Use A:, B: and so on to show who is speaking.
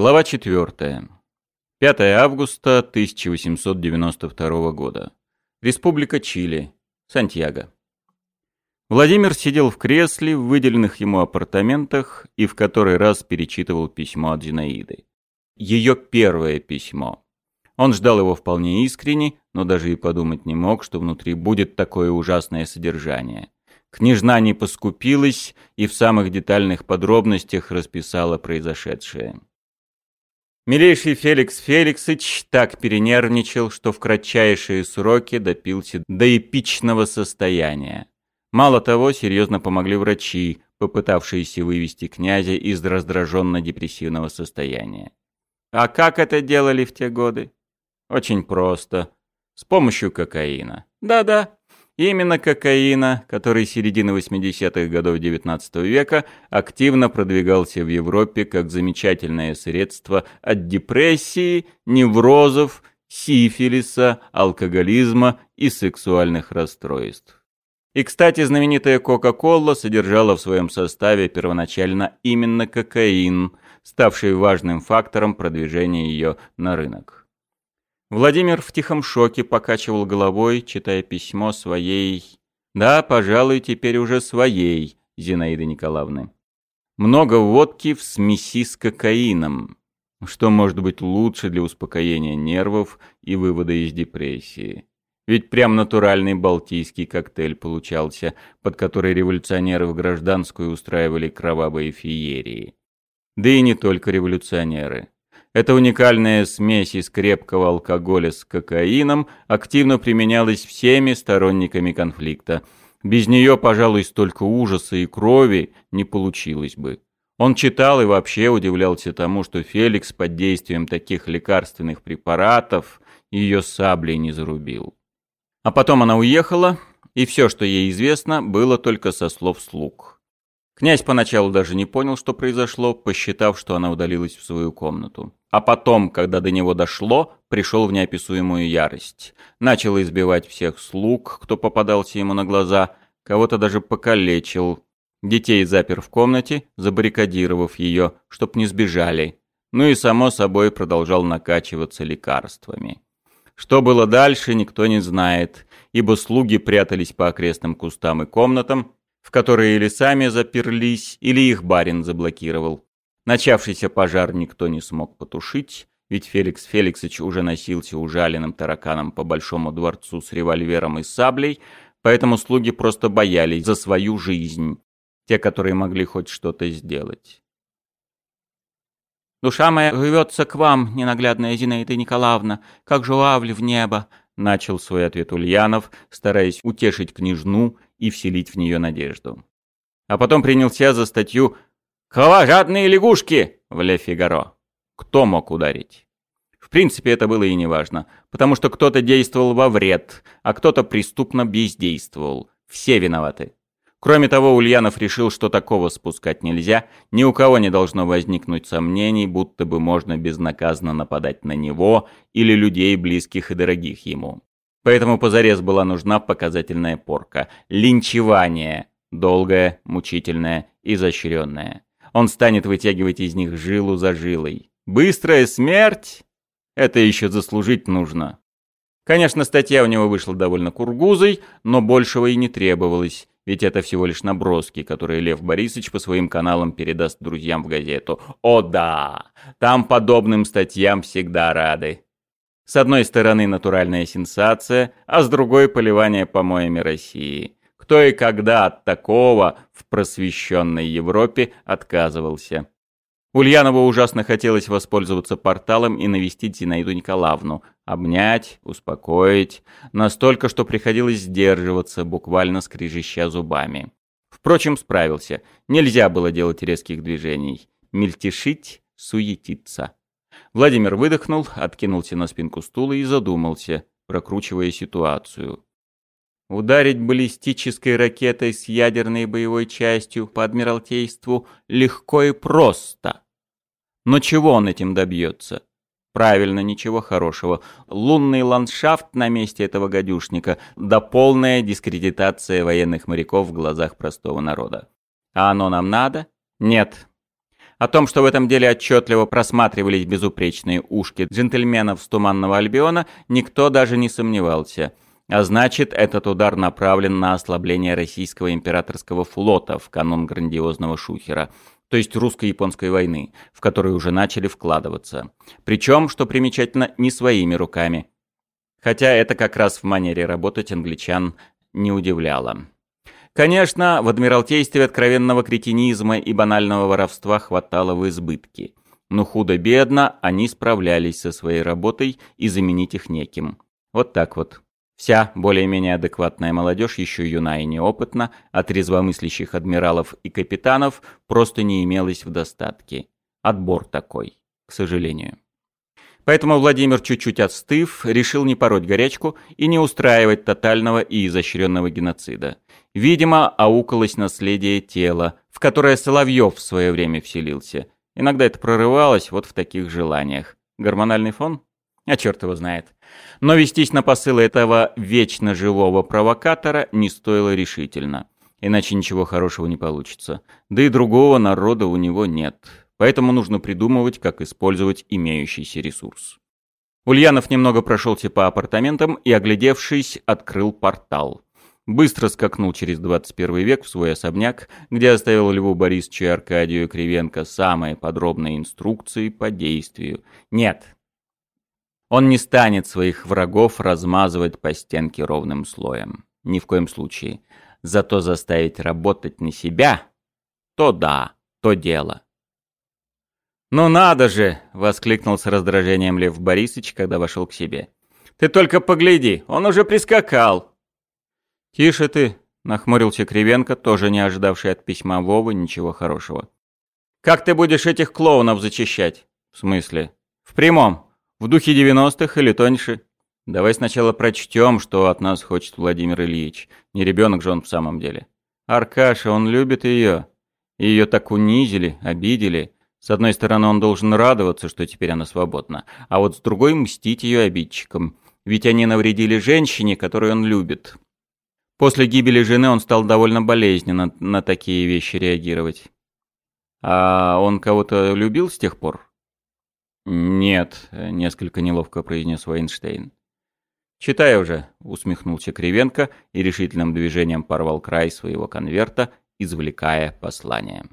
A: Глава 4. 5 августа 1892 года. Республика Чили. Сантьяго. Владимир сидел в кресле в выделенных ему апартаментах и в который раз перечитывал письмо от Зинаиды. Ее первое письмо. Он ждал его вполне искренне, но даже и подумать не мог, что внутри будет такое ужасное содержание. Княжна не поскупилась и в самых детальных подробностях расписала произошедшее. Милейший Феликс Феликсыч так перенервничал, что в кратчайшие сроки допился до эпичного состояния. Мало того, серьезно помогли врачи, попытавшиеся вывести князя из раздраженно-депрессивного состояния. А как это делали в те годы? Очень просто. С помощью кокаина. Да-да, Именно кокаина, который с середины 80-х годов XIX века активно продвигался в Европе как замечательное средство от депрессии, неврозов, сифилиса, алкоголизма и сексуальных расстройств. И, кстати, знаменитая Кока-Кола содержала в своем составе первоначально именно кокаин, ставший важным фактором продвижения ее на рынок. Владимир в тихом шоке покачивал головой, читая письмо своей... Да, пожалуй, теперь уже своей Зинаиды Николаевны. Много водки в смеси с кокаином. Что может быть лучше для успокоения нервов и вывода из депрессии? Ведь прям натуральный балтийский коктейль получался, под который революционеры в гражданскую устраивали кровавые феерии. Да и не только революционеры. Эта уникальная смесь из крепкого алкоголя с кокаином активно применялась всеми сторонниками конфликта. Без нее, пожалуй, столько ужаса и крови не получилось бы. Он читал и вообще удивлялся тому, что Феликс под действием таких лекарственных препаратов ее саблей не зарубил. А потом она уехала, и все, что ей известно, было только со слов слуг. Князь поначалу даже не понял, что произошло, посчитав, что она удалилась в свою комнату. А потом, когда до него дошло, пришел в неописуемую ярость. Начал избивать всех слуг, кто попадался ему на глаза, кого-то даже покалечил. Детей запер в комнате, забаррикадировав ее, чтоб не сбежали. Ну и, само собой, продолжал накачиваться лекарствами. Что было дальше, никто не знает, ибо слуги прятались по окрестным кустам и комнатам, в которые или сами заперлись, или их барин заблокировал. Начавшийся пожар никто не смог потушить, ведь Феликс Феликсович уже носился ужаленным тараканом по большому дворцу с револьвером и саблей, поэтому слуги просто боялись за свою жизнь, те, которые могли хоть что-то сделать. «Душа моя рвется к вам, ненаглядная Зинаида Николаевна, как журавль в небо», — начал свой ответ Ульянов, стараясь утешить княжну и вселить в нее надежду. А потом принялся за статью «Кровожадные лягушки!» в Ле Фигаро. Кто мог ударить? В принципе, это было и не важно, потому что кто-то действовал во вред, а кто-то преступно бездействовал. Все виноваты. Кроме того, Ульянов решил, что такого спускать нельзя, ни у кого не должно возникнуть сомнений, будто бы можно безнаказанно нападать на него или людей, близких и дорогих ему. Поэтому позарез была нужна показательная порка. Линчевание. Долгое, мучительное, изощренное. Он станет вытягивать из них жилу за жилой. Быстрая смерть? Это еще заслужить нужно. Конечно, статья у него вышла довольно кургузой, но большего и не требовалось, ведь это всего лишь наброски, которые Лев Борисович по своим каналам передаст друзьям в газету. О да, там подобным статьям всегда рады. С одной стороны натуральная сенсация, а с другой поливание помоями России кто и когда от такого в просвещенной Европе отказывался. Ульянову ужасно хотелось воспользоваться порталом и навестить Зинаиду Николаевну, обнять, успокоить, настолько, что приходилось сдерживаться, буквально скрежеща зубами. Впрочем, справился. Нельзя было делать резких движений. Мельтешить, суетиться. Владимир выдохнул, откинулся на спинку стула и задумался, прокручивая ситуацию. Ударить баллистической ракетой с ядерной боевой частью по Адмиралтейству легко и просто. Но чего он этим добьется? Правильно, ничего хорошего. Лунный ландшафт на месте этого гадюшника, да полная дискредитация военных моряков в глазах простого народа. А оно нам надо? Нет. О том, что в этом деле отчетливо просматривались безупречные ушки джентльменов с Туманного Альбиона, никто даже не сомневался. А значит, этот удар направлен на ослабление российского императорского флота в канун грандиозного шухера, то есть русско-японской войны, в которую уже начали вкладываться. Причем, что примечательно, не своими руками. Хотя это как раз в манере работать англичан не удивляло. Конечно, в Адмиралтействе откровенного кретинизма и банального воровства хватало в избытке. Но худо-бедно они справлялись со своей работой и заменить их неким. Вот так вот. Вся более-менее адекватная молодежь, еще юна и неопытна, а трезвомыслящих адмиралов и капитанов просто не имелось в достатке. Отбор такой, к сожалению. Поэтому Владимир, чуть-чуть отстыв, решил не пороть горячку и не устраивать тотального и изощренного геноцида. Видимо, аукалось наследие тела, в которое Соловьев в свое время вселился. Иногда это прорывалось вот в таких желаниях. Гормональный фон? А черт его знает. Но вестись на посылы этого вечно живого провокатора не стоило решительно. Иначе ничего хорошего не получится. Да и другого народа у него нет. Поэтому нужно придумывать, как использовать имеющийся ресурс. Ульянов немного прошелся по апартаментам и, оглядевшись, открыл портал. Быстро скакнул через 21 век в свой особняк, где оставил Льву Борисовичу и Аркадию Кривенко самые подробные инструкции по действию. Нет, он не станет своих врагов размазывать по стенке ровным слоем. Ни в коем случае. Зато заставить работать на себя — то да, то дело. «Ну надо же!» — воскликнул с раздражением Лев Борисович, когда вошел к себе. «Ты только погляди, он уже прискакал!» «Тише ты!» — нахмурился Кривенко, тоже не ожидавший от письма Вовы ничего хорошего. «Как ты будешь этих клоунов зачищать?» «В смысле?» «В прямом. В духе девяностых или тоньше?» «Давай сначала прочтем, что от нас хочет Владимир Ильич. Не ребенок же он в самом деле. Аркаша, он любит ее. Ее так унизили, обидели». С одной стороны, он должен радоваться, что теперь она свободна, а вот с другой — мстить ее обидчикам. Ведь они навредили женщине, которую он любит. После гибели жены он стал довольно болезненно на такие вещи реагировать. А он кого-то любил с тех пор? «Нет», — несколько неловко произнес Вайнштейн. «Читай уже», — усмехнулся Кривенко и решительным движением порвал край своего конверта, извлекая послание.